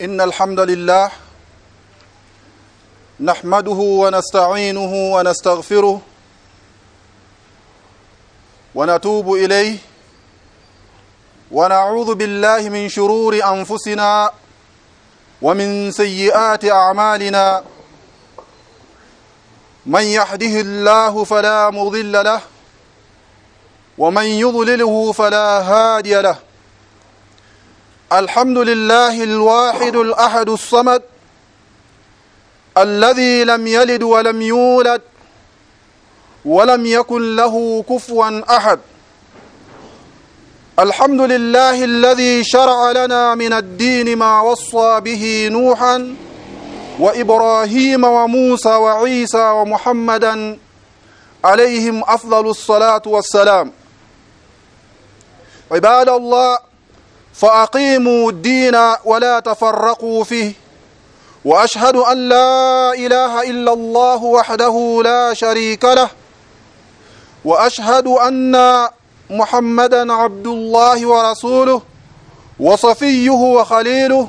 إن الحمد لله نحمده ونستعينه ونستغفره ونتوب إليه ونعوذ بالله من شرور أنفسنا ومن سيئات أعمالنا من يهده الله فلا مضل له ومن يضلله فلا هادي له الحمد لله الواحد الأحد الصمد الذي لم يلد ولم يولد ولم يكن له كفوا أحد. الحمد لله الذي شرع لنا من الدين ما وصى به نوحا وإبراهيم وموسى وعيسى ومحمدا عليهم أفضل الصلاة والسلام. عباد الله فأقيموا الدين ولا تفرقوا فيه. وأشهد أن لا إله إلا الله وحده لا شريك له. وأشهد أن محمدا عبد الله ورسوله وصفيه وخليله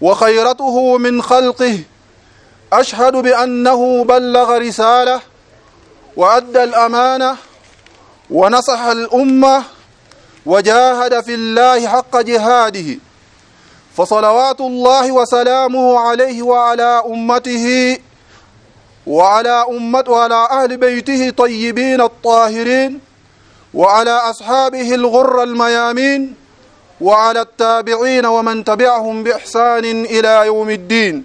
وخيرته من خلقه. أشهد بأنه بلغ رسالة وأدى الأمانة ونصح الأمة وجاهد في الله حق جهاده فصلوات الله وسلامه عليه وعلى أمته وعلى أمة وعلى أهل بيته طيبين الطاهرين وعلى أصحابه الغر الميامين وعلى التابعين ومن تبعهم بإحسان إلى يوم الدين.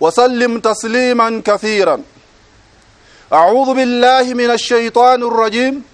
وسلم تسليما كثيرا. أعوذ بالله من الشيطان الرجيم.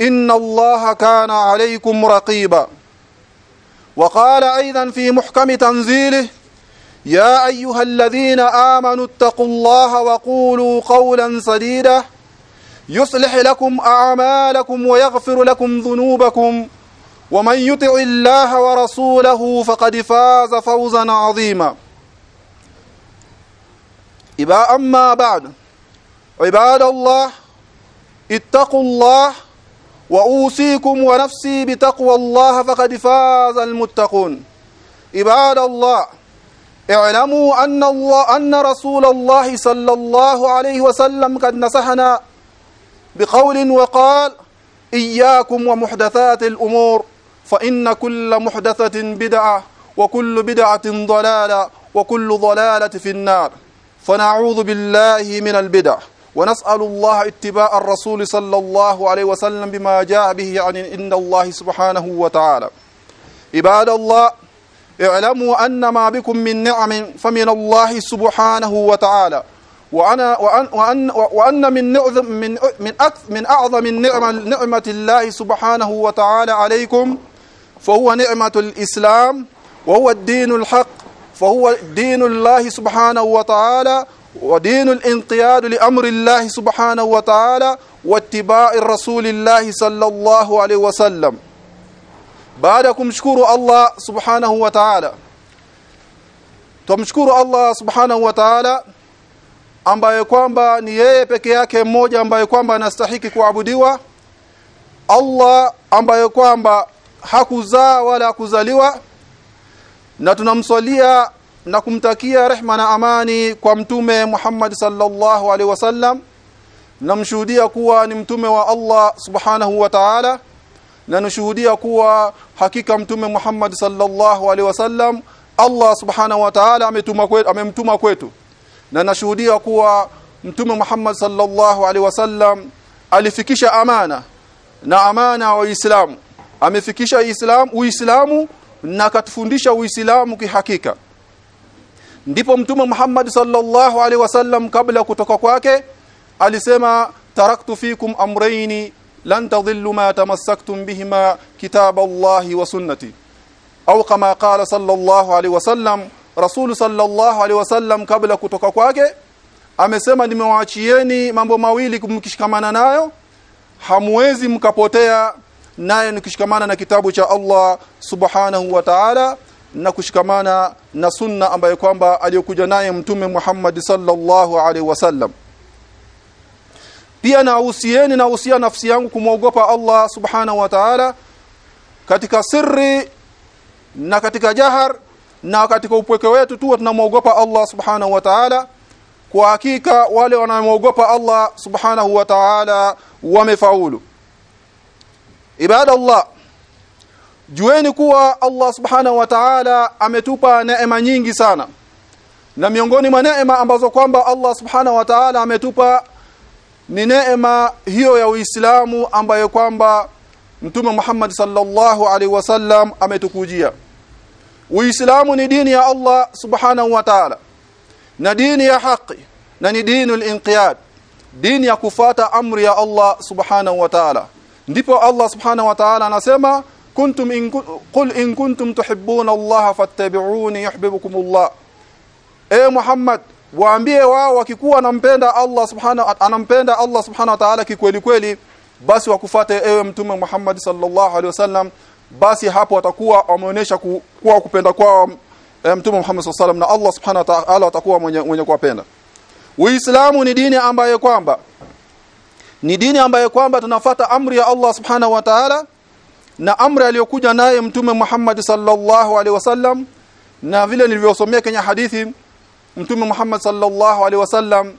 إن الله كان عليكم رقيبا. وقال أيضا في محكم تنزيله يا أيها الذين آمنوا اتقوا الله وقولوا قولا سديدا. يصلح لكم أعمالكم ويغفر لكم ذنوبكم. ومن يطع الله ورسوله فقد فاز فوزا عظيما. إبا أما بعد عباد الله اتقوا الله وأوصيكم ونفسي بتقوى الله فقد فاز المتقون. عباد الله اعلموا أن الله أن رسول الله صلى الله عليه وسلم قد نصحنا بقول وقال إياكم ومحدثات الأمور فإن كل محدثة بدعة وكل بدعة ضلالة وكل ضلالة في النار. فنعوذ بالله من البدع. ونسأل الله اتباع الرسول صلى الله عليه وسلم بما جاء به عن إن الله سبحانه وتعالى. عباد الله اعلموا أن ما بكم من نعم فمن الله سبحانه وتعالى. وأنا وأن وأن, وأن من نعظم من من من أعظم النعمة نعمة الله سبحانه وتعالى عليكم فهو نعمة الإسلام وهو الدين الحق فهو دين الله سبحانه وتعالى ودين الانقياد لأمر الله سبحانه وتعالى واتباع الرسول الله صلى الله عليه وسلم بعدكم شكور الله سبحانه وتعالى tumshukuru Allah subhanahu wa ta'ala ambaye kwamba ni yeye peke yake mmoja ambaye kwamba anastahiki kuabudiwa Allah ambaye kwamba hakuzaa wala kuzaliwa na tunamswalia na kumtakia rehma na amani kwa mtume Muhammad sallallahu alaihi wasallam. Namshuhudia kuwa ni mtume wa Allah subhanahu wa ta'ala na nashuhudia kuwa hakika mtume Muhammad sallallahu alaihi wasallam Allah subhanahu wa ta'ala ametuma kwetu amemtuma kwetu. Na nashuhudia kuwa mtume Muhammad sallallahu alaihi wasallam alifikisha amana na amana wa Uislamu. Amefikisha Uislamu Uislamu na katufundisha Uislamu kihakika ndipo mtume Muhammad sallallahu alaihi wasallam kabla kutoka kwake alisema taraktu fikum amrayni lan tadhillu ma tamassaktum bihima kitab Allah wa sunnati. Au kama qala sallallahu alaihi wasallam rasul sallallahu alaihi wasallam kabla kutoka kwake amesema nimewaachieni mambo mawili kumkishikamana nayo. Hamwezi mkapotea naye nikishikamana na kitabu cha Allah subhanahu wa ta'ala na kushikamana na sunna ambayo kwamba aliyokuja naye mtume Muhammad sallallahu alaihi wasallam. Pia nausieni na usia nafsi yangu kumwogopa Allah subhanahu wa ta'ala katika sirri na katika jahar na katika upweke wetu tu tunamwogopa Allah subhanahu wa ta'ala. Kwa hakika wale wanaomwogopa Allah subhanahu wa ta'ala wamefaulu. Ibada Allah jueni kuwa Allah subhanahu wa ta'ala ametupa neema nyingi sana. Na miongoni mwa neema ambazo kwamba Allah subhanahu wa ta'ala ametupa ni neema hiyo ya Uislamu ambayo kwamba Mtume Muhammad sallallahu alaihi wasallam ametukujia. Uislamu ni dini ya Allah subhanahu wa ta'ala. Na dini ya haki na ni dinul inqiyad. Dini ya kufata amri ya Allah subhanahu wa ta'ala. Ndipo Allah subhanahu wa ta'ala anasema kuntum in qul in kuntum tuhibbuna Allah fattabi'uni yuhibbukum Allah e Muhammad waambie wao wakikuwa anampenda Allah subhanahu anampenda Allah subhanahu wa ta'ala kikweli kweli basi wakufuate ewe mtume Muhammad sallallahu alaihi wasallam basi hapo watakuwa wameonyesha kuwa kupenda kwao e, mtume Muhammad sallallahu na Allah subhanahu wa ta'ala watakuwa mwenye, mwenye kuwapenda. Uislamu ni dini ambayo kwamba ni dini ambayo kwamba tunafata amri ya Allah subhanahu wa ta'ala na amri aliyokuja naye mtume Muhammad sallallahu alaihi wasallam na vile nilivyosomea kwenye hadithi mtume Muhammad sallallahu alaihi wasallam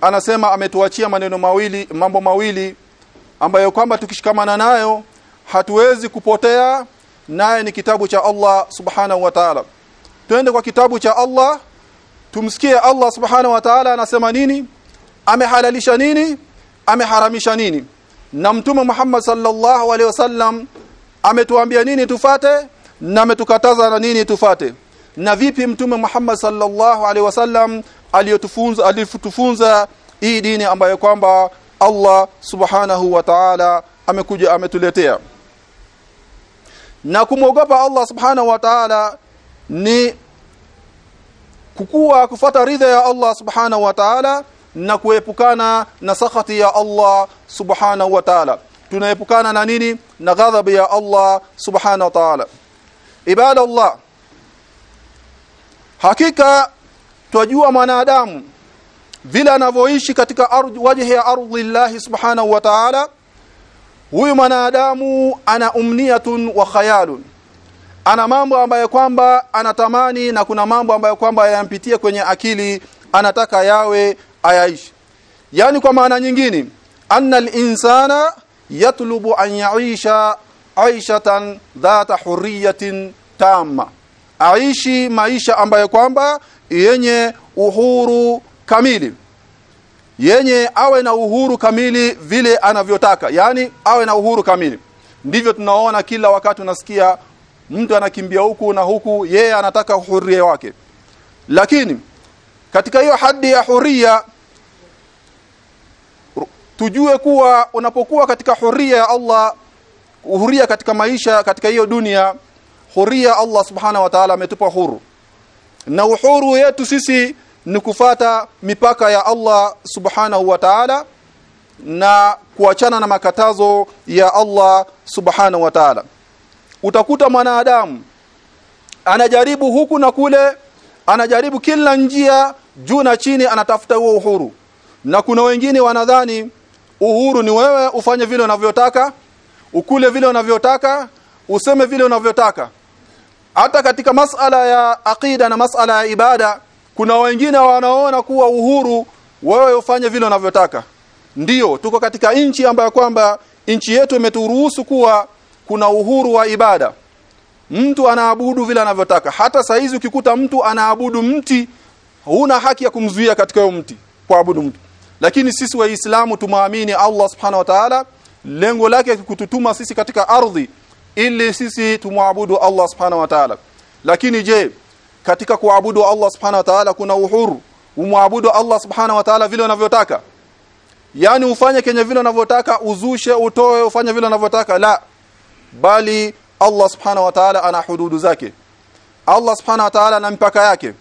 anasema ametuachia maneno mawili mambo mawili ambayo kwamba tukishikamana nayo hatuwezi kupotea naye ni kitabu cha Allah subhanahu wa ta'ala. Twende kwa kitabu cha Allah tumsikie Allah subhanahu wa ta'ala anasema nini amehalalisha nini ameharamisha nini. Na mtume Muhammad sallallahu alaihi wasallam ametuambia nini tufate na ametukataza na nini tufate? Na vipi mtume Muhammad sallallahu alaihi wasallam aliyotufunza alifutufunza hii dini ambayo kwamba Allah subhanahu wa ta'ala amekuja ametuletea? Na kumwogopa Allah subhanahu wa ta'ala ni kukua kufata ridha ya Allah subhanahu wa ta'ala na kuepukana na sakhati ya Allah subhanahu wa ta'ala tunaepukana na nini? Na ghadhabu ya Allah subhanahu wa ta'ala. Ibada Allah hakika twajua mwanadamu vile anavyoishi katika ardhi wajhi ya ardhi Allah subhanahu wa ta'ala. Huyu mwanadamu ana umniyatun wa khayalun. Ana mambo ambayo kwamba anatamani na kuna mambo ambayo kwamba yanampitia kwenye akili anataka yawe ayaishi. Yani kwa maana nyingine anna al-insana yatlubu an yaisha aishatan dhata hurriyatin tamma. Aishi maisha ambayo kwamba yenye uhuru kamili. Yenye awe na uhuru kamili vile anavyotaka. Yani awe na uhuru kamili. Ndivyo tunaona kila wakati unasikia mtu anakimbia huku na huku yeye anataka huria wake. Lakini katika hiyo hadi ya huria tujue kuwa unapokuwa katika huria ya Allah huria katika maisha katika hiyo dunia huria Allah subhanahu wa ta'ala ametupa huru. Na uhuru yetu sisi ni kufata mipaka ya Allah subhanahu wa ta'ala na kuachana na makatazo ya Allah subhanahu wa ta'ala. Utakuta mwanadamu anajaribu huku na kule anajaribu kila njia juu na chini anatafuta huo uhuru. Na kuna wengine wanadhani uhuru ni wewe ufanye vile unavyotaka ukule vile unavyotaka useme vile unavyotaka. Hata katika masala ya aqida na masala ya ibada kuna wengine wanaona kuwa uhuru wewe ufanye vile unavyotaka. Ndiyo tuko katika nchi ambayo kwamba nchi yetu imeturuhusu kuwa kuna uhuru wa ibada. Mtu anaabudu vile anavyotaka. Hata saizi ukikuta mtu anaabudu mti huna haki ya kumzuia katika huyo mti kuabudu mtu lakini sisi waislamu tumaamini Allah subhanahu wa ta'ala lengo lake kututuma sisi katika ardhi ili sisi tumwabudu Allah subhanahu wa ta'ala. Lakini je katika kuabudu Allah subhanahu wa ta'ala kuna uhuru umwabudu Allah subhanahu wa ta'ala vile unavyotaka? Yani ufanye kenye vile unavyotaka uzushe utoe ufanye vile unavyotaka? La. Bali Allah subhanahu wa ta'ala ana hududu zake. Allah subhanahu wa ta'ala ana mipaka yake.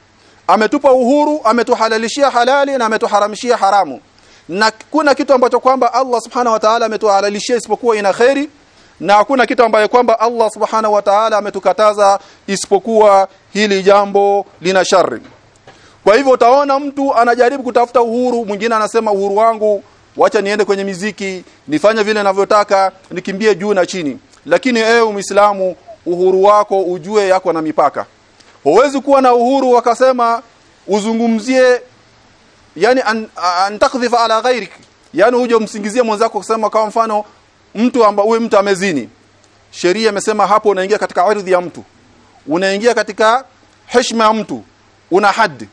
Ametupa uhuru ametuhalalishia halali na ametuharamishia haramu na kuna kitu ambacho kwamba Allah subhana wa ta'ala ametuhalalishia isipokuwa ina khairi na hakuna kitu ambaye kwamba Allah subhana wa ta'ala ametukataza isipokuwa hili jambo lina shari kwa hivyo utaona mtu anajaribu kutafuta uhuru mwingine anasema uhuru wangu wacha niende kwenye miziki nifanye vile ninavyotaka nikimbie juu na chini. Lakini ewe muislamu uhuru wako ujue yako na mipaka. Huwezi kuwa na uhuru wakasema uzungumzie yani an, takdhifa ala ghairik yani uje umsingizie mwenzako kusema kama mfano mtu amba uwe mtu amezini. Sheria imesema hapo unaingia katika ardhi ya mtu. Unaingia katika heshima ya mtu. Una haddi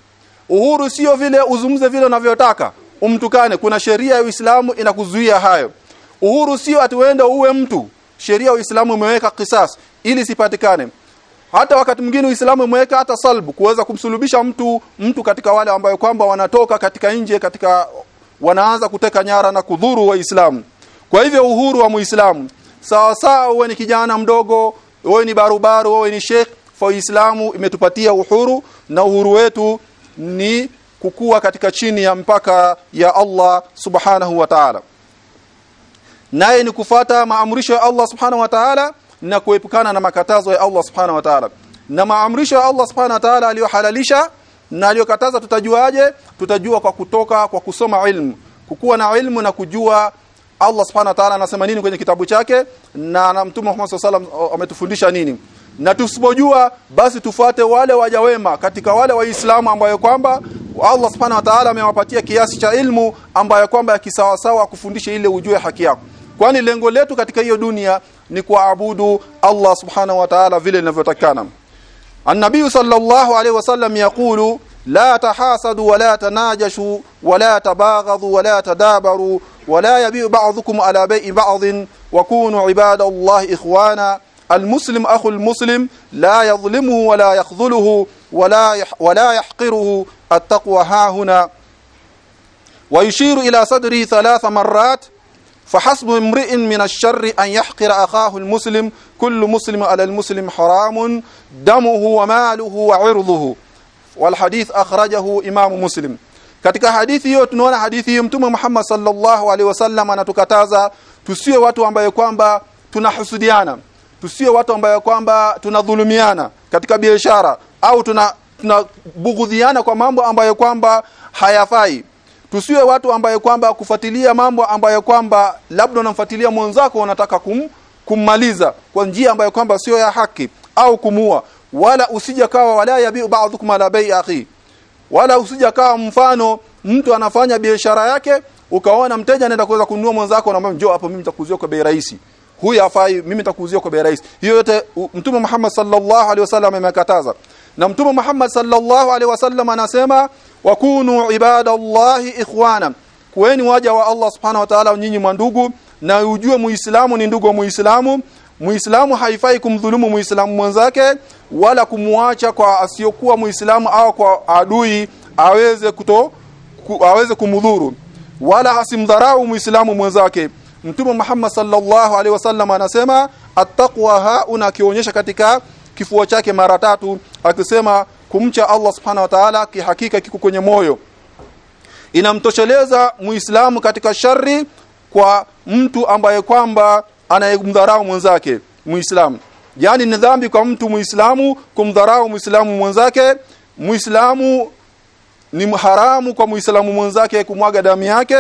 uhuru sio vile uzumze vile unavyotaka. Umtukane. Kuna sheria ya Uislamu inakuzuia hayo. Uhuru sio ati uende uwe mtu. Sheria ya Uislamu imeweka kisas ili sipatikane hata wakati mwingine Uislamu umeweka hata salbu kuweza kumsulubisha mtu mtu katika wale ambayo kwamba wanatoka katika nje katika wanaanza kuteka nyara na kudhuru waislamu. Kwa hivyo uhuru wa muislamu. Sawa sawa uwe ni kijana mdogo uwe ni barubaru uwe ni sheikh fa Uislamu imetupatia uhuru na uhuru wetu ni kukua katika chini ya mpaka ya Allah subhanahu wa ta'ala. Naye ni kufata maamrisho ya Allah subhanahu wa ta'ala na kuepukana na makatazo ya Allah subhanahu wa ta'ala. Na maamrisho ya Allah subhanahu wa ta'ala aliyohalalisha na aliyokataza tutajuaje? Tutajua kwa kutoka kwa kusoma ilmu. Kukuwa na ilmu na kujua Allah subhanahu wa ta'ala anasema nini kwenye kitabu chake na na mtume Muhammad sallallahu alaihi wasallam ametufundisha nini. Na tusipojua basi tufuate wale waja wema katika wale waislamu ambayo kwamba Allah subhanahu wa ta'ala amewapatia kiasi cha ilmu ambayo kwamba ya kisawasawa kufundisha ile ujue haki yako kwani lengo letu katika hiyo dunia ni kuabudu Allah subhanahu wa ta'ala vile linavyotakana النبي صلى الله عليه وسلم يقول لا تحاسدوا ولا تناجشوا ولا تباغضوا ولا تدابروا ولا يبيع بعضكم على بيع بعض وكونوا عباد الله إخوانا المسلم أخو المسلم لا يظلمه ولا يخذله ولا يح ولا يحقره التقوى ها هنا ويشير إلى صدره ثلاث مرات فحسب امرئ من الشر أن يحقر أخاه المسلم كل مسلم على المسلم حرام دمه وماله وعرضه والحديث أخرجه إمام مسلم katika hadithi hiyo tunaona hadithi hiyo mtume Muhammad sallallahu alaihi wasallam anatukataza tusiwe watu ambaye kwamba tunahusudiana tusiwe watu ambaye kwamba tunadhulumiana katika biashara au tuna tunabugudhiana kwa mambo ambayo kwamba hayafai tusiwe watu ambaye kwamba kufuatilia mambo ambayo kwamba labda unamfuatilia mwanzako unataka kum, kummaliza kwa njia ambayo kwamba sio ya haki au kumua wala usija kawa wala yabiu ba'dhukum ala bai akhi. Wala usija kawa mfano mtu anafanya biashara yake ukaona mteja anaenda kuweza kununua mwenzako na njoo hapo mimi nitakuuzia kwa bei rahisi. Huyu afai mimi nitakuuzia kwa bei rahisi. Hiyo yote mtume Muhammad sallallahu alaihi wasallam amekataza. Na mtume Muhammad sallallahu alaihi wasallam anasema wakunu ibadallahi ikhwana. Kuweni waja wa Allah subhanahu wa ta'ala nyinyi mwandugu na ujue muislamu ni ndugu wa muislamu. Muislamu haifai kumdhulumu muislamu mwenzake wala kumuacha kwa asiyokuwa muislamu au kwa adui aweze kuto ku, aweze kumdhuru. Wala asimdharau muislamu mwenzake. Mtume Muhammad sallallahu alaihi wasallam anasema attaqwa hauna kionyesha katika kifua chake mara tatu akisema kumcha Allah subhanahu wa ta'ala kihakika kiko kwenye moyo. Inamtosheleza muislamu katika shari kwa mtu ambaye kwamba anayemdharau mwenzake muislamu. Yani ni dhambi kwa mtu muislamu kumdharau muislamu mwenzake. Muislamu ni haramu kwa muislamu mwenzake kumwaga damu yake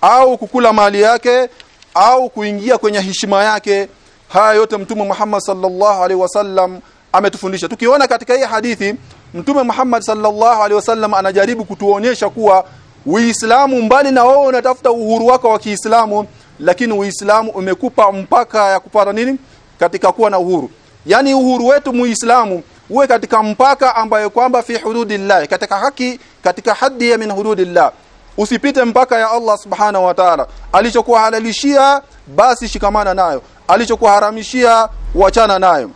au kukula mali yake au kuingia kwenye heshima yake. Haya yote mtume Muhammad sallallahu alaihi wasallam ametufundisha. Tukiona katika hii hadithi mtume Muhammad sallallahu alaihi wasallam anajaribu kutuonyesha kuwa Uislamu mbali na wewe unatafuta uhuru wako wa Kiislamu lakini Uislamu umekupa mpaka ya kupata nini? Katika kuwa na uhuru. Yaani uhuru wetu muislamu uwe katika mpaka ambayo kwamba fi hududillah katika haki katika haddi ya min hududillah. Usipite mpaka ya Allah subhanahu wa ta'ala. Alichokuwa halalishia basi shikamana nayo. Alichokuwa haramishia wachana nayo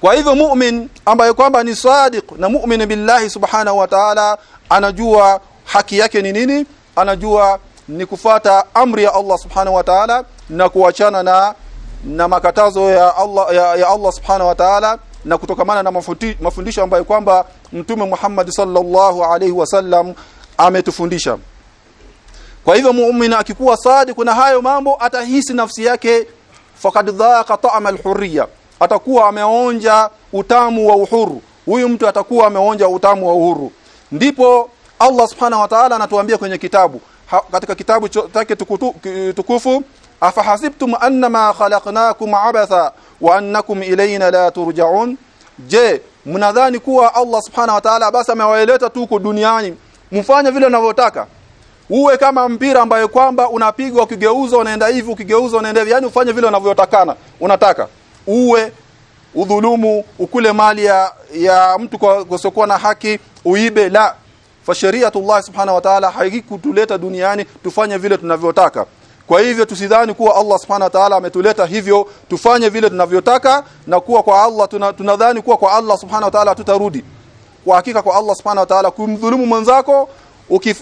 kwa hivyo mu'min ambaye kwamba ni sadiq na mu'min billahi subhanahu wa ta'ala anajua haki yake ni nini? Anajua ni kufata amri ya Allah subhanahu wa ta'ala na kuachana na na makatazo ya Allah ya, ya Allah subhanahu wa ta'ala na kutokamana na mafuti, mafundisho ambayo kwamba mtume Muhammad sallallahu alaihi wasallam ametufundisha. Kwa hivyo muumini akikuwa sadi kuna hayo mambo atahisi nafsi yake faqad dhaqa ta'ama al-hurriya atakuwa ameonja utamu wa uhuru. Huyu mtu atakuwa ameonja utamu wa uhuru. Ndipo Allah subhanahu wa ta'ala anatuambia kwenye kitabu. Ha, katika kitabu chake tukufu afahasibtum annama khalaqnakum abatha wa annakum ilayna la turja'un? Je mnadhani kuwa Allah subhanahu wa ta'ala basi amewaeleta tu duniani? Mfanye vile unavyotaka. Uwe kama mpira ambaye kwamba unapigwa ukigeuza unaenda hivi ukigeuza unaenda hivi. Yani ufanye vile unavyotakana unataka uwe udhulumu ukule mali ya, ya mtu kwa kusokuwa na haki uibe la. Fa shariatullah subhanahu wa ta'ala haikutuleta duniani tufanye vile tunavyotaka. Kwa hivyo tusidhani kuwa Allah subhanahu wa ta'ala ametuleta hivyo tufanye vile tunavyotaka na kuwa kwa Allah tunadhani tuna kuwa kwa Allah subhanahu wa ta'ala tutarudi kwa hakika kwa Allah subhanahu wa ta'ala kumdhulumu mwenzako ukif,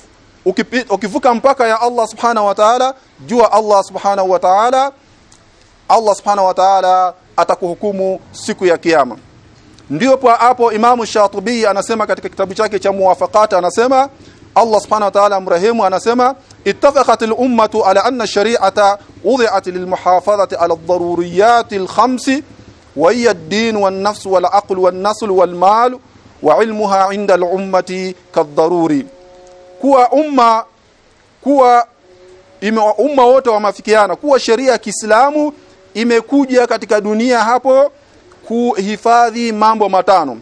ukivuka mpaka ya Allah subhanahu wa ta'ala jua Allah subhanahu wa ta'ala Allah subhanahu wa ta'ala atakuhukumu siku ya kiyama. Ndio hapo Imamu Shatibi anasema katika kitabu chake cha Muwafaqat anasema Allah subhanahu wa ta'ala mrehemu anasema ittafaqat al-ummatu ala anna ash-shari'ata wudi'at lilmuhafadhati ala ad-daruriyat al-khamsi wa hiya ad-din wan-nafs wal-aql wan-nasl wal-mal wa 'ilmuha 'inda al-ummati kad-daruri. Kuwa umma kuwa umma wote wamefikiana kuwa sheria ya Kiislamu imekuja katika dunia hapo kuhifadhi mambo matano.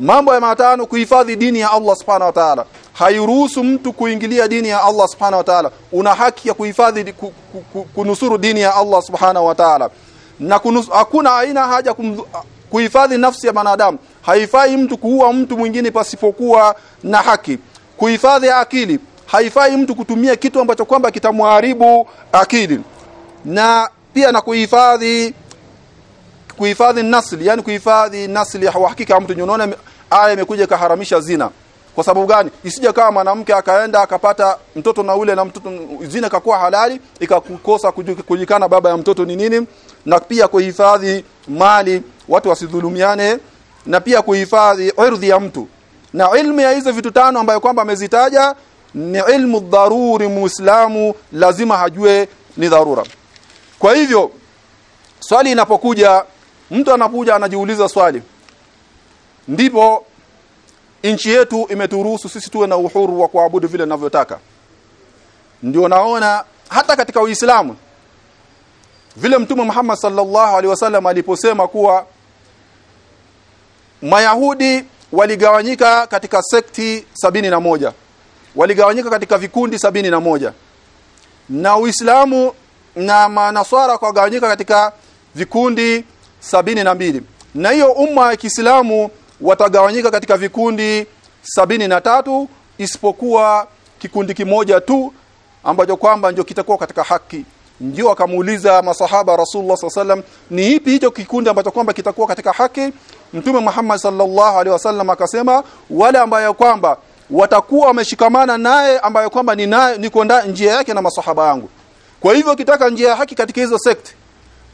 Mambo ya matano kuhifadhi dini ya Allah subhanahu wa ta'ala. Hairuhusu mtu kuingilia dini ya Allah subhanahu wa ta'ala. Una haki ya kuhifadhi ku, ku, ku, kunusuru dini ya Allah subhanahu wa ta'ala. Na kunus, hakuna aina haja kuhifadhi nafsi ya mwanadamu. Haifai mtu kuua mtu mwingine pasipokuwa na haki. Kuhifadhi akili. Haifai mtu kutumia kitu ambacho kwamba kitamharibu akili. Na pia na kuhifadhi kuhifadhi nasli yani kuhifadhi nasli ya hakika mtu. Unaona aya imekuja kaharamisha zina. Kwa sababu gani? Isije kama mwanamke akaenda akapata mtoto na ule na mtoto zina kakuwa halali ikakukosa kujikana baba ya mtoto ni nini? Na pia kuhifadhi mali watu wasidhulumiane na pia kuhifadhi ardhi ya mtu. Na ilmu ya hizo vitu tano ambayo kwamba amezitaja ni ilmu dharuri muislamu lazima hajue ni dharura kwa hivyo swali inapokuja mtu anakuja anajiuliza swali ndipo nchi yetu imeturuhusu sisi tuwe na uhuru wa kuabudu vile ninavyotaka ndio naona hata katika Uislamu vile mtume Muhammad sallallahu alaihi wasallam aliposema kuwa Mayahudi waligawanyika katika sekti sabini na moja waligawanyika katika vikundi sabini na moja na Uislamu na manaswara kwa gawanyika katika vikundi sabini na mbili. Na hiyo umma ya Kiislamu watagawanyika katika vikundi sabini na tatu isipokuwa kikundi kimoja tu ambacho kwamba ndio kitakuwa katika haki. Ndio akamuuliza masahaba Rasulullah sallallahu ni ipi hicho kikundi ambacho kwamba kitakuwa katika haki? Mtume Muhammad sallallahu alaihi wasallam akasema wale ambayo kwamba watakuwa wameshikamana naye ambayo kwamba ni naye niko njia yake na masahaba yangu kwa hivyo kitaka njia ya haki katika hizo sekti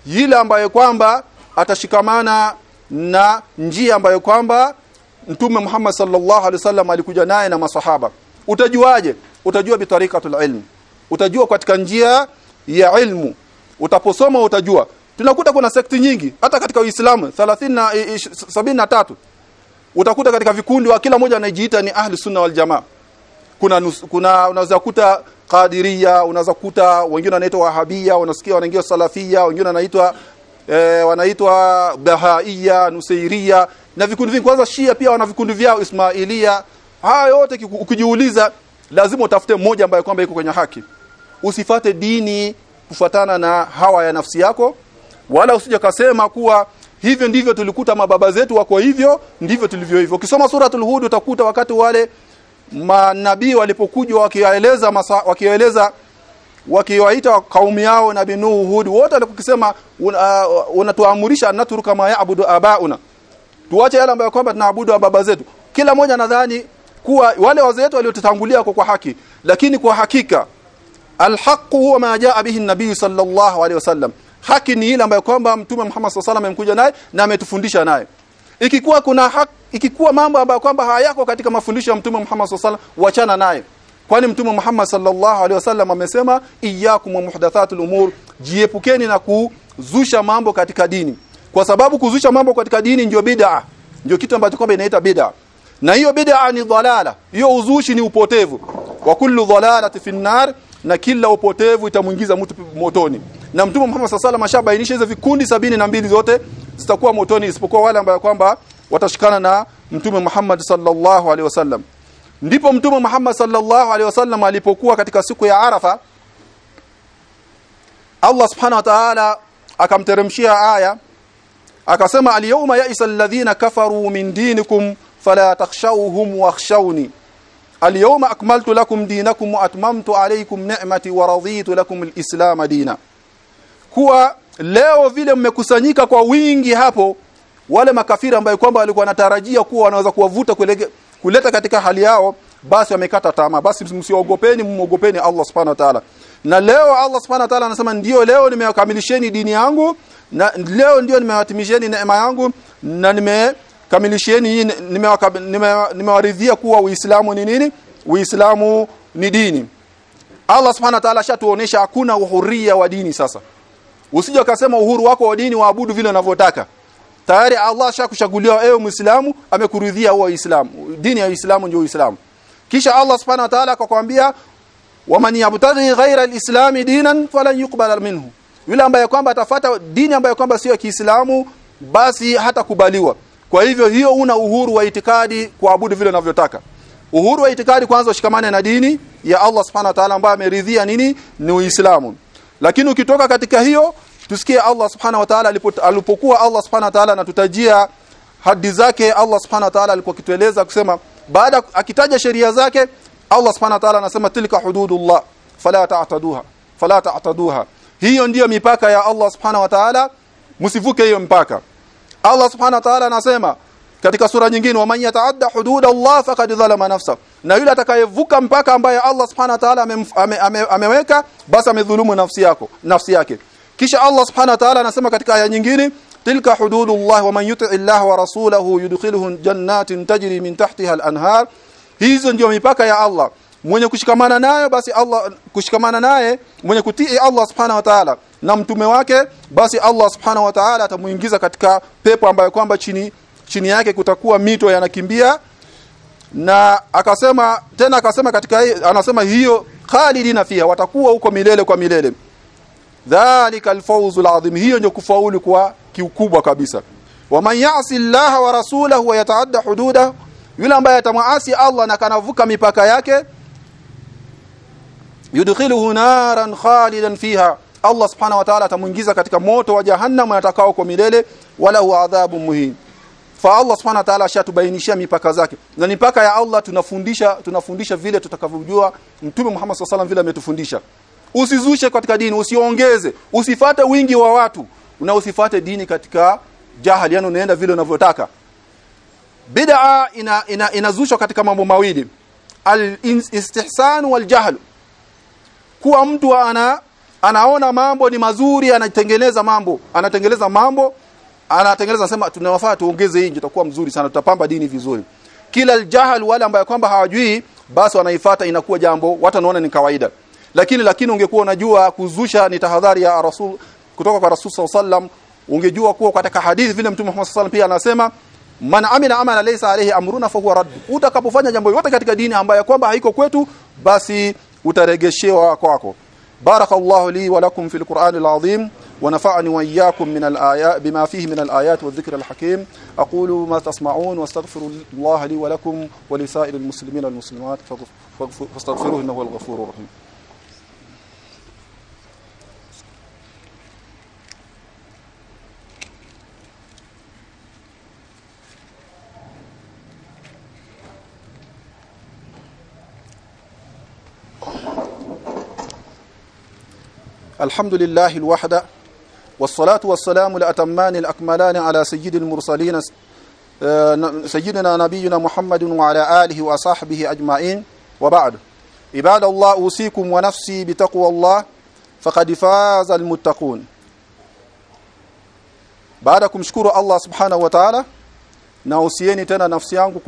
yule ambaye kwamba atashikamana na njia ambayo kwamba Mtume Muhammad sallallahu alaihi wasallam alikuja naye na masahaba. Utajuaje? Utajua bitarikatul ilm. Utajua katika njia ya ilmu. Utaposoma utajua. Tunakuta kuna sekti nyingi hata katika Uislamu 30 na 73 utakuta katika vikundi wa kila mmoja anajiita ni ahli sunna wal jamaa kuna nus, kuna unaweza kuta qadiria unaweza kuta wengine wanaitwa wahabia unasikia wanaingia salafia wengine wanaitwa e, wanaitwa bahaia nusairia na vikundi vingi. Kwanza shia pia wana vikundi vyao ismailia haya yote ukijiuliza lazima utafute mmoja ambaye kwamba iko kwenye haki. Usifate dini kufuatana na hawa ya nafsi yako wala usije kasema kuwa hivyo ndivyo tulikuta mababa zetu wako hivyo ndivyo tulivyo hivyo. Ukisoma suratul hud utakuta wakati wale manabii walipokuja wakiwaeleza wakiwaeleza wakiwaita kaumu yao nabii Nuhu Hud wote walikusema unatuamurisha una naturu kama yaabudu abauna. Tuache yale ambayo kwamba tunaabudu baba zetu. Kila mmoja nadhani kuwa wale wazee wetu waliotutangulia kwa, kwa haki. Lakini kwa hakika alhaqu huwa ma jaa bihi nabii sallallahu alaihi wasallam haki ni ile ambayo kwamba mtume Muhammad sallallahu alaihi wasallam amekuja naye na ametufundisha naye. Ikikuwa kuna haki, ikikuwa mambo ambayo kwamba hayako katika mafundisho ya mtume Muhammad SAW wachana naye kwani mtume Muhammad sallallahu alaihi wasallam amesema iyyakum wa muhdathatul umur jiepukeni na kuzusha mambo katika dini. Kwa sababu kuzusha mambo katika dini ndio bid'a ndio kitu ambacho kwamba inaita bid'a. Na hiyo bid'a ni dhalala hiyo uzushi ni upotevu. Wa kullu dhalalati finnar na kila upotevu itamuingiza mtu motoni. Na mtume Muhammad sallallahu alaihi wasallam ashabainisha hizo vikundi sabini na mbili zote zitakuwa motoni isipokuwa wale ambao kwamba watashikana na mtume Muhammad sallallahu alaihi wasallam. Ndipo mtume Muhammad sallallahu alaihi wasallam alipokuwa katika siku ya Arafa Allah subhanahu wa ta'ala akamteremshia aya akasema al-yawma ya'isa alladhina kafaru min dinikum fala takhshawhum wakhshawni. Al-yawma akmaltu lakum dinakum wa atmamtu alaykum ni'mati wa raditu lakum al-islam dina. Kuwa leo vile mmekusanyika kwa wingi hapo wale makafiri ambayo kwamba walikuwa wanatarajia kuwa wanaweza kuwavuta kuleta katika hali yao basi wamekata tamaa. Basi msiogopeni mmogopeni Allah subhanahu wa ta'ala. Na leo Allah subhanahu wa ta'ala anasema ndio leo nimewakamilisheni dini yangu na leo ndio nimewatimisheni neema yangu na nimekamilisheni nimewaridhia kuwa Uislamu ni nini? Uislamu ni dini. Allah subhanahu wa ta'ala shatuonesha hakuna uhuria wa dini sasa. Usije ukasema uhuru wako wa dini waabudu vile unavyotaka tayari Allah shakushagulia ewe Muislamu amekuridhia huo Uislamu. Dini ya Uislamu ndio Uislamu. Kisha Allah subhanahu wa ta'ala akakwambia waman yabtaghi ghayra alislam dinan falan yuqbal minhu. Yule ambaye kwamba atafata dini ambayo kwamba sio Kiislamu basi hatakubaliwa. Kwa hivyo hiyo una uhuru wa itikadi kuabudu vile unavyotaka. Uhuru wa itikadi kwanza ushikamane na dini ya Allah subhanahu wa ta'ala ambaye ameridhia nini? Ni Uislamu. Lakini ukitoka katika hiyo tusikie Allah subhanahu wa ta'ala alipokuwa Allah subhanahu wa ta'ala anatutajia hadi zake Allah subhanahu wa ta'ala alikuwa kitueleza kusema baada akitaja sheria zake Allah subhanahu wa ta'ala anasema tilka hududullah fala ta'taduha fala ta'taduha. Hiyo ndiyo mipaka ya Allah subhanahu wa ta'ala. Msivuke hiyo mpaka Allah subhanahu wa ta'ala anasema katika sura nyingine wa man yataadda hudud Allah faqad dhalama nafsa na yule atakayevuka mpaka ambaye Allah subhanahu wa ta'ala ameweka ame, ame, ame basi amedhulumu nafsi yako nafsi yake kisha Allah subhanahu wa ta'ala anasema katika aya nyingine tilka hududullah wa man yuti Allah wa rasulahu yudkhiluhu jannatin tajri min tahtiha al-anhar. Hizo ndio mipaka ya Allah. Mwenye kushikamana nayo basi Allah kushikamana naye mwenye kutii Allah subhanahu wa ta'ala na mtume wake basi Allah subhanahu wa ta'ala atamuingiza katika pepo ambayo kwamba chini chini yake kutakuwa mito yanakimbia. Na akasema tena akasema katika anasema hiyo khalidina fiha watakuwa huko milele kwa milele dhalika alfawzu alazim. Hiyo ndio kufaulu kwa kiukubwa kabisa. Waman ya'si Allah wa rasulahu wa yataadda hududa yule ambaye atamwasi Allah na kanavuka mipaka yake yudkhiluhu naran khalidan fiha. Allah subhanahu wa ta'ala atamuingiza katika moto wa jahannam atakao kwa milele wala huwa adhabu muhin. Fa Allah subhanahu wa ta'ala ashatubainishia mipaka zake. Na mipaka ya Allah tunafundisha tunafundisha vile tutakavyojua mtume Muhammad wasallam vile ametufundisha usizushe katika dini usiongeze. Usifate wingi wa watu na usifate dini katika jahali yani unaenda vile unavyotaka. Bid'a ina, ina inazushwa katika mambo mawili. Al-istihsan wal jahl kuwa mtu ana anaona mambo ni mazuri anatengeneza mambo anatengeneza mambo anatengeneza sema tunawafaa tuongeze hii itakuwa mzuri sana tutapamba dini vizuri. Kila aljahal wale ambao kwamba hawajui basi wanaifuata inakuwa jambo watu wanaona ni kawaida lakini lakini ungekuwa unajua kuzusha ni tahadhari ya rasul kutoka kwa rasul sallam ungejua kuwa katika hadithi vile mtume Muhammad sallam pia anasema man amila amala laysa alayhi amruna fa huwa radd utakapofanya jambo yote katika dini ambayo kwamba haiko kwetu basi utaregeshewa kwako barakallahu li wa lakum fil qur'anil azim ونفعني وإياكم من الآيات بما فيه من الآيات والذكر الحكيم أقول ما تسمعون واستغفر الله لي ولكم ولسائر المسلمين والمسلمات فاستغفروه إنه هو الغفور الرحيم الحمد لله الوحده والصلاة والسلام الأتمان الأكملان على سيد المرسلين سيدنا نبينا محمد وعلى آله وصحبه أجمعين. وبعد عباد الله أوصيكم ونفسي بتقوى الله فقد فاز المتقون. baada kumshukuru Allah subhanahu wa ta'ala na usieni tena nafsi yangu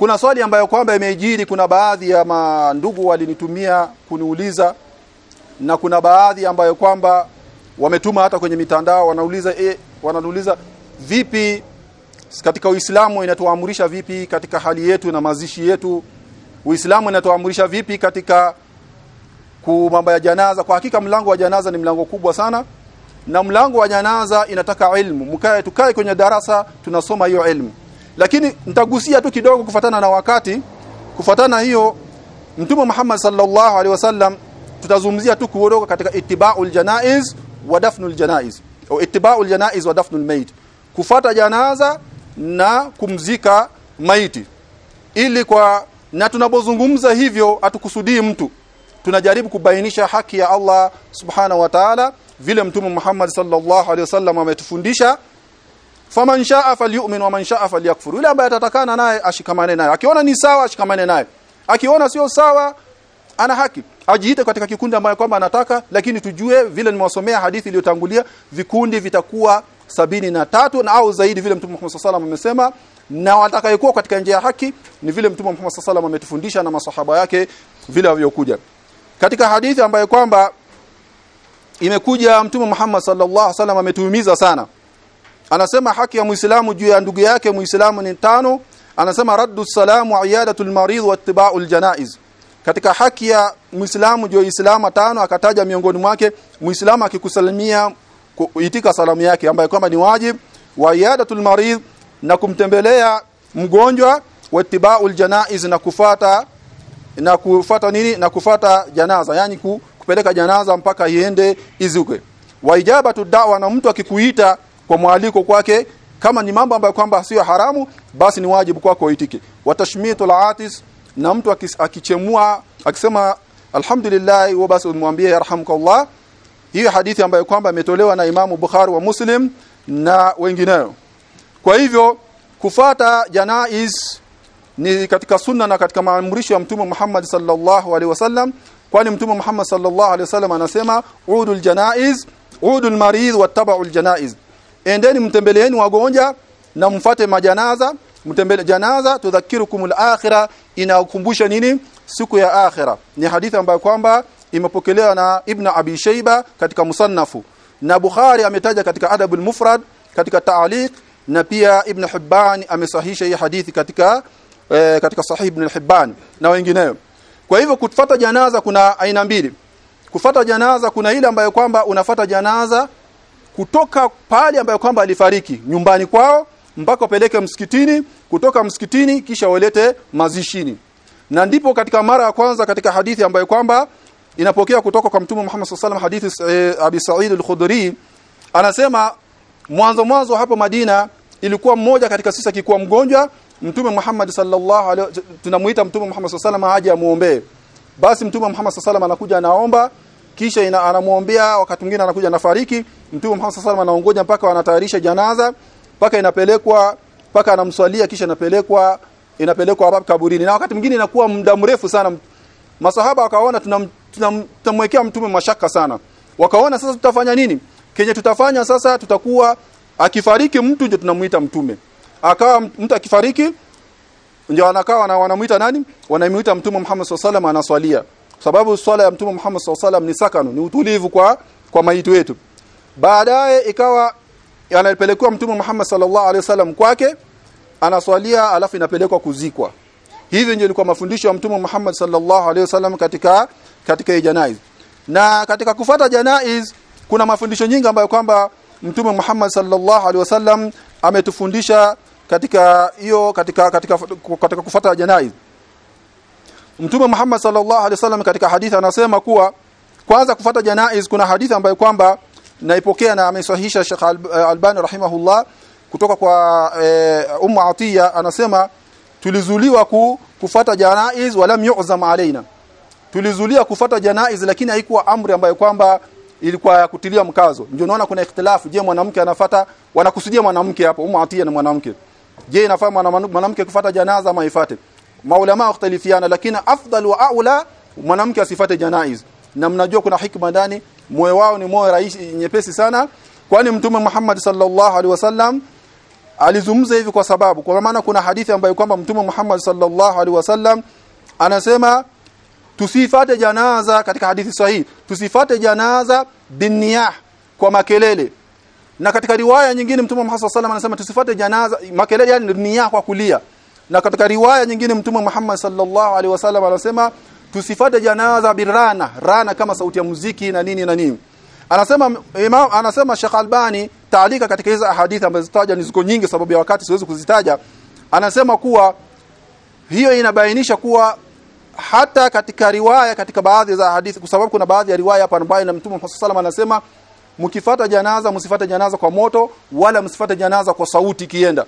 kuna swali ambayo kwamba imejiri kuna baadhi ya mandugu walinitumia kuniuliza na kuna baadhi ambayo kwamba wametuma hata kwenye mitandao wanauliza e, wanauliza vipi katika Uislamu inatuamrisha vipi katika hali yetu na mazishi yetu? Uislamu inatuamrisha vipi katika mambo ya janaza? Kwa hakika mlango wa janaza ni mlango kubwa sana na mlango wa janaza inataka ilmu. Mkae tukae kwenye darasa tunasoma hiyo ilmu lakini nitagusia tu kidogo kufatana na wakati. Kufatana hiyo mtume Muhammad sallallahu alaihi wasallam tutazungumzia tu kuondoka katika ittiba'ul janaiz wa dafnul janaiz. Au ittiba'ul janaiz wa dafnul mayit. Kufata janaza na kumzika maiti. Ili kwa na tunapozungumza hivyo atukusudii mtu. Tunajaribu kubainisha haki ya Allah subhana wa ta'ala vile mtume Muhammad sallallahu alaihi wasallam ametufundisha faman shaa falyu'min waman shaa falyakfur. Yule ambaye atatakana naye ashikamane naye. Akiona ni sawa ashikamane naye. Akiona sio sawa ana haki. Ajiite katika kikundi ambaye kwamba anataka lakini tujue vile nimewasomea hadithi iliyotangulia vikundi vitakuwa sabini na tatu na au zaidi vile mtume Muhammad sallallahu alaihi wasallam amesema na watakayekuwa katika njia ya haki ni vile mtume Muhammad sallallahu alaihi ametufundisha na masahaba yake vile walivyokuja. Katika hadithi ambayo kwamba imekuja mtume Muhammad sallallahu alaihi wasallam ametuhimiza sana anasema haki ya muislamu juu ya ndugu yake muislamu ni tano. Anasema raddu salamu wa iadatu almarid wa ittiba'u aljanaiz katika haki ya muislamu juu ya islamu tano akataja miongoni mwake muislamu akikusalimia kuitika salamu yake ambayo kwamba ni wajib wa iadatu almarid na kumtembelea mgonjwa wa ittiba'u aljanaiz na kufata na kufata nini? Na kufata janaza yani ku, kupeleka janaza mpaka iende izuke wa ijabatu da'wa na mtu akikuita kwa mwaliko kwake kama ni mambo ambayo kwamba sio haramu basi ni wajibu kwako uitike. Watashmitu laatis na mtu akichemua akisema alhamdulillah wa basi umwambie yarhamukallah. Hiyo hadithi ambayo kwamba imetolewa na Imamu Bukhari wa Muslim na wengineo. Kwa hivyo kufata janaiz ni katika sunna na katika maamrisho ya mtume Muhammad sallallahu alaihi wasallam kwani mtume Muhammad sallallahu alaihi wasallam anasema udul janaiz udul marid wattaba'ul janaiz endeni mtembeleeni wagonja na mfate majanaza. Mtembele janaza tudhakirukumul akhira inakumbusha nini? Siku ya akhira. Ni hadithi ambayo kwamba imepokelewa na Ibn Abi Shayba katika musannafu. Na Bukhari ametaja katika Adabul Mufrad katika ta'liq na pia Ibn Hibban amesahisha hii hadithi katika e, katika Sahih Ibn Hibban na wengineo kwa hivyo kufata janaza kuna aina mbili. Kufata janaza kuna ile ambayo kwamba unafata janaza kutoka pale ambayo kwamba alifariki nyumbani kwao mpaka wapeleke msikitini kutoka msikitini kisha walete mazishini. Na ndipo katika mara ya kwanza katika hadithi ambayo kwamba inapokea kutoka kwa mtume Muhammad sallallahu alaihi hadithi e, Abi Sa'id al-Khudri anasema mwanzo mwanzo hapo Madina ilikuwa mmoja katika sisi akikuwa mgonjwa mtume Muhammad sallallahu alaihi tunamuita mtume Muhammad sallallahu aje amuombe basi mtume Muhammad sallallahu anakuja anaomba kisha ina, anamuombea wakati mwingine anakuja anafariki. Mtume Muhammad sallallahu anaongoja mpaka wanatayarisha janaza mpaka inapelekwa mpaka anamswalia kisha inapelekwa inapelekwa hapo kaburini. Na wakati mwingine inakuwa muda mrefu sana. Masahaba wakaona tunamwekea mtume mashaka sana. Wakaona sasa tutafanya nini? Kenye tutafanya sasa tutakuwa akifariki mtu ndio tunamuita mtume. Akawa mtu akifariki ndio anakaa na wanamuita nani? Wanamuita mtume Muhammad sallallahu alaihi wasallam anaswalia sababu swala ya mtume Muhammad sallallahu ni sakanu ni utulivu kwa kwa maiti wetu. Baadaye ikawa anapelekwa mtume Muhammad sallallahu alaihi wasallam kwake anaswalia alafu inapelekwa kuzikwa. Hivi ndio ilikuwa mafundisho ya mtume Muhammad sallallahu alaihi wasallam katika katika janaiz. Na katika kufata janaiz kuna mafundisho nyingi ambayo kwamba mtume Muhammad sallallahu alaihi wasallam ametufundisha katika hiyo katika katika katika kufata janaiz mtume Muhammad sallallahu alaihi wasallam katika hadithi anasema kuwa kwanza kufata janaiz kuna hadithi ambayo kwamba naipokea na amesahihisha Sheikh Albani rahimahullah kutoka kwa e, Ummu Atiya. Anasema tulizuliwa ku, kufata janaiz wala yu'zam alaina. Tulizulia kufata janaiz lakini haikuwa amri ambayo kwamba ilikuwa ya kutilia mkazo. Ndio unaona kuna ikhtilafu. Je mwanamke anafata wanakusudia mwanamke hapo Ummu Atiya na mwanamke. Je inafaa mwanamke kufata janaza ama ifate maulama wakhtalifiana lakini afdal wa aula mwanamke asifate janaiz. Na mnajua kuna hikma ndani moyo wao ni moyo rahisi nyepesi sana. Kwani mtume Muhammad sallallahu alaihi wasallam alizungumza hivi kwa sababu kwa maana kuna hadithi ambayo kwamba mtume Muhammad sallallahu alaihi wasallam anasema tusifate janaza katika hadithi sahihi tusifate janaza binniyah kwa makelele. Na katika riwaya nyingine mtume Muhammad sallallahu alaihi wasallam anasema tusifate janaza makelele yani niyah kwa kulia na katika riwaya nyingine mtume Muhammad sallallahu alaihi wasallam anasema tusifate janaza birana rana kama sauti ya muziki na nini na nini. Anasema imam anasema Sheikh Albani taalika katika hizo hadithi ambazo zitaja ni ziko nyingi sababu ya wakati siwezi kuzitaja. Anasema kuwa hiyo inabainisha kuwa hata katika riwaya katika baadhi za hadithi kwa sababu kuna baadhi ya riwaya hapa ambayo na Mtume Muhammad sallallahu alaihi wasallam anasema mkifata janaza msifate janaza kwa moto wala msifate janaza kwa sauti kienda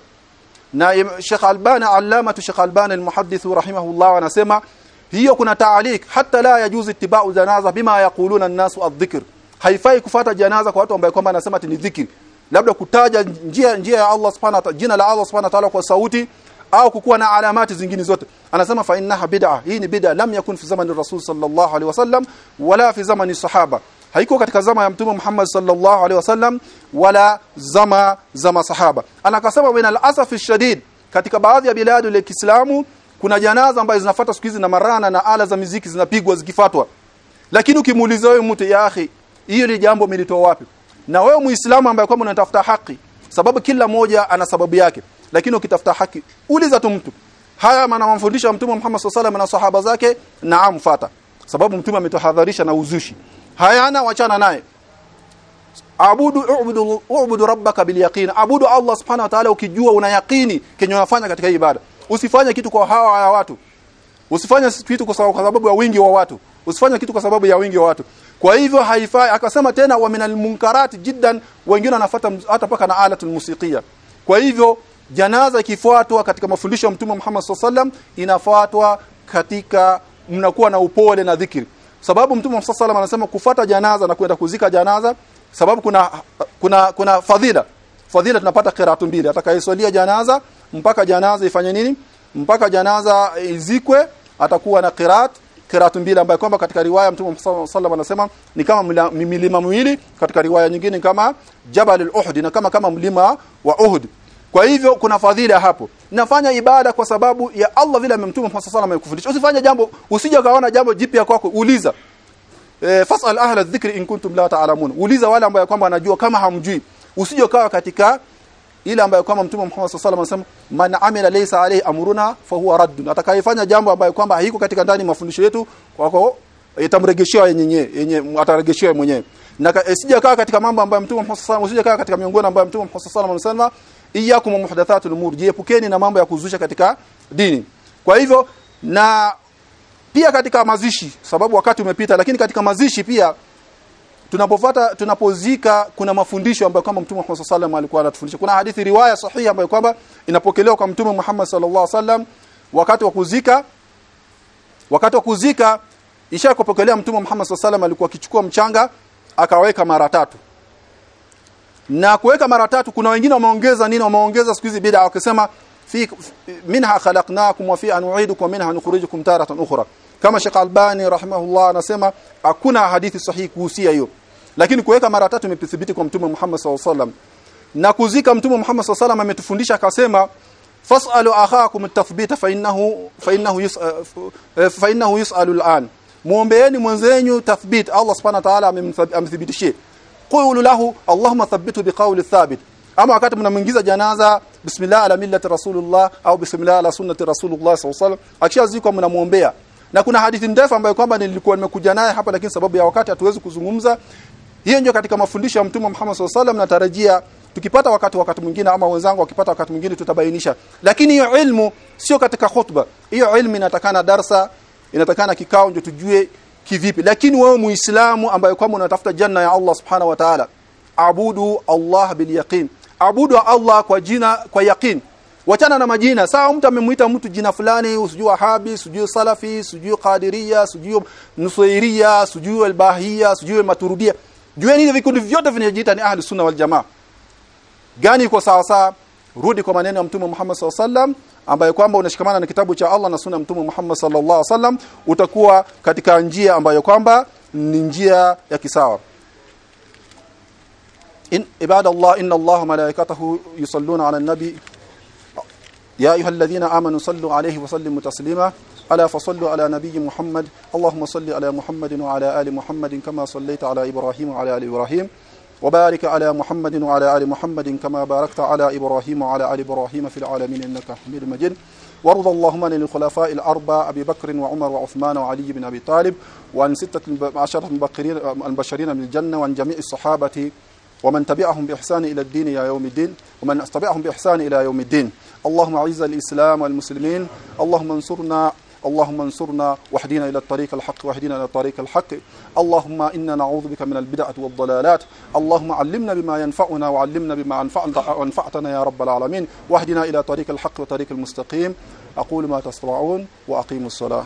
na Sheikh Albani allama Sheikh Albani almuhaddith rahimahullah anasema hiyo kuna taalik hata la yajuzu ittiba'u janaza bima yaquluna an-nasu adh-dhikr. Haifai kufata janaza kwa watu ambao kwamba anasema ni dhikri. Labda kutaja njia njia ya Allah subhanahu jina la Allah subhanahu ta'ala kwa sauti au kukuwa na alamati zingine zote. Anasema fa innaha bid'a hii ni bid'a lam yakun fi zamani rasul sallallahu alaihi wasallam wala fi zamani sahaba haiko katika zama ya mtume Muhammad sallallahu alaihi wasallam wala zama za masahaba. Anakasema min al-asaf shadid katika baadhi ya biladi ya Kiislamu kuna janaza ambazo zinafuata siku hizi na marana na ala za miziki zinapigwa zikifatwa lakini ukimuuliza wewe mtu ya akhi hiyo ni jambo militoa wapi? Na wewe muislamu ambaye kwamba unatafuta haki sababu kila moja ana sababu yake. Lakini ukitafuta haki uliza tu mtu. Haya maana mafundisho mtume Muhammad sallallahu alaihi wasallam na sahaba zake naam fata sababu mtume ametahadharisha na uzushi hayana wachana naye. Abudu ubudu ubudu rabbaka bil yaqin abudu Allah subhanahu wa ta'ala ukijua una yaqini kenye unafanya katika ibada. Usifanye kitu kwa hawa ya watu. Usifanye kitu kwa sababu ya wingi wa watu. Usifanye kitu kwa sababu ya wingi wa watu. Kwa hivyo haifai akasema tena wa minal munkarati jiddan wengine wanafuata hata paka na alatul musiqia kwa hivyo janaza ikifuatwa katika mafundisho ya mtume Muhammad SAW inafuatwa katika mnakuwa na upole na dhikri sababu mtume Muhammad SAW anasema kufuata janaza na kwenda kuzika janaza sababu kuna kuna kuna fadhila. Fadhila tunapata qiraatu mbili. Atakayeswalia janaza mpaka janaza ifanye nini? Mpaka janaza izikwe atakuwa na qiraat qiraatu mbili ambayo kwamba katika riwaya mtume Muhammad sallallahu anasema ni kama milima miwili katika riwaya nyingine kama Jabal al-Uhud na kama kama mlima wa Uhud kwa hivyo kuna fadhila hapo. Nafanya ibada kwa sababu ya Allah vile amemtuma Muhammad sallallahu amekufundisha. Usifanye jambo usije kaona jambo jipya kwako. Uliza. E, fasal ahla dhikri in kuntum la ta'lamun. Uliza wale ambao kwamba anajua kama hamjui. Usije kawa katika ile ambayo kwamba mtume Muhammad sallallahu alaihi wasallam man amila laysa alayhi amruna fa huwa radd atakayefanya jambo ambayo kwamba haiko katika ndani mafundisho yetu kwako itamregeshia yenyewe yenye ataregeshia mwenyewe. Na sija kaa katika mambo ambayo mtume Muhammad sallallahu alaihi wasallam usije kaa katika miongoni ambayo mtume Muhammad sallallahu alaihi wasallam iyyakum muhdathatul umur. Jiepukeni na mambo ya kuzusha katika dini. Kwa hivyo na pia katika mazishi sababu wakati umepita lakini katika mazishi pia tunapofuata tunapozika kuna mafundisho ambayo kama mtume Muhammad sallallahu alaihi alikuwa anatufundisha. Kuna hadithi riwaya sahihi ambayo kwamba inapokelewa kwa mtume Muhammad sallallahu alaihi wasallam wakati wa kuzika wakati wa kuzika ishakopokelea mtume Muhammad sallallahu alaihi alikuwa akichukua mchanga akaweka mara tatu na kuweka mara tatu kuna wengine wameongeza nini wameongeza siku hizi bid'a wakisema fi minha khalaqnakum wa fiha nu'idukum minha nukhrijukum taratan ukhra. Kama Sheikh Albani rahimahullah anasema hakuna hadithi sahihi kuhusia hiyo. Lakini kuweka mara tatu imethibiti kwa mtume Muhammad sallallahu na kuzika mtume Muhammad sallallahu ametufundisha akasema fasalu akhakum at-tathbita fa innahu fa innahu fa innahu yus'alu al-an. Muombeeni mwenzenyu tathbit Allah subhanahu wa ta'ala amemthibitishie qulu lahu allahumma thabbithu biqawli thabit. Ama wakati mnamuingiza janaza bismillah ala millati rasulullah au bismillah ala sunnati rasulullah sallallahu alaihi akishazikwa mnamuombea na kuna hadithi ndefu ambayo kwamba nilikuwa nimekuja naye hapa lakini sababu ya wakati hatuwezi kuzungumza. Hiyo ndio katika mafundisho ya mtume Muhammad sallallahu alaihi natarajia tukipata wakati wakati mwingine ama wenzangu wakipata wakati mwingine tutabainisha. Lakini hiyo ilmu sio katika khutba. Hiyo ilmu inatakana darsa inatakana kikao ndio tujue kivipi? Lakini wewe muislamu ambaye kwamba unatafuta janna ya Allah subhanahu wa ta'ala abudu Allah bil yaqin. Abudu Allah kwa jina kwa yaqin. Wachana na majina. Sawa mtu amemuita mtu jina fulani usijui wahabi usijui salafi usijui qadiria usijui nusairia usijui albahia usijui maturudia jueni nini vikundi vyote vinajiita ni ahli sunna wal jamaa. Gani kwa sawa sawa? Rudi kwa maneno ya mtume Muhammad sallallahu alaihi wasallam ambaye kwamba unashikamana na kitabu cha Allah na sunna mtume Muhammad sallallahu alaihi wasallam utakuwa katika njia ambayo kwamba ni njia ya kisawa. عباد الله إن الله ملائكته يصلون على النبي يا أيها الذين آمنوا صلوا عليه وسلموا تسليما ألا فصلوا على نبي محمد اللهم صل على محمد وعلى آل محمد كما صليت على إبراهيم وعلى آل إبراهيم وبارك على محمد وعلى آل محمد كما باركت على إبراهيم وعلى آل إبراهيم في العالمين إنك حميد مجيد. وارض اللهم عن الخلفاء الأربعة أبي بكر وعمر وعثمان وعلي بن أبي طالب وعن ستة عشرة المبشرين من الجنة وعن جميع الصحابة ومن تبعهم بإحسان إلى الدين إلى يوم الدين ومن تبعهم بإحسان إلى يوم الدين. اللهم أعز الإسلام والمسلمين. اللهم انصرنا اللهم انصرنا واهدنا إلى الطريق الحق واهدنا إلى طريق الحق. اللهم إنا نعوذ بك من البدعة والضلالات. اللهم علمنا بما ينفعنا وعلمنا بما أنفعتنا يا رب العالمين. واهدنا إلى طريق الحق وطريق المستقيم. أقول ما تسمعون وأقيموا الصلاة.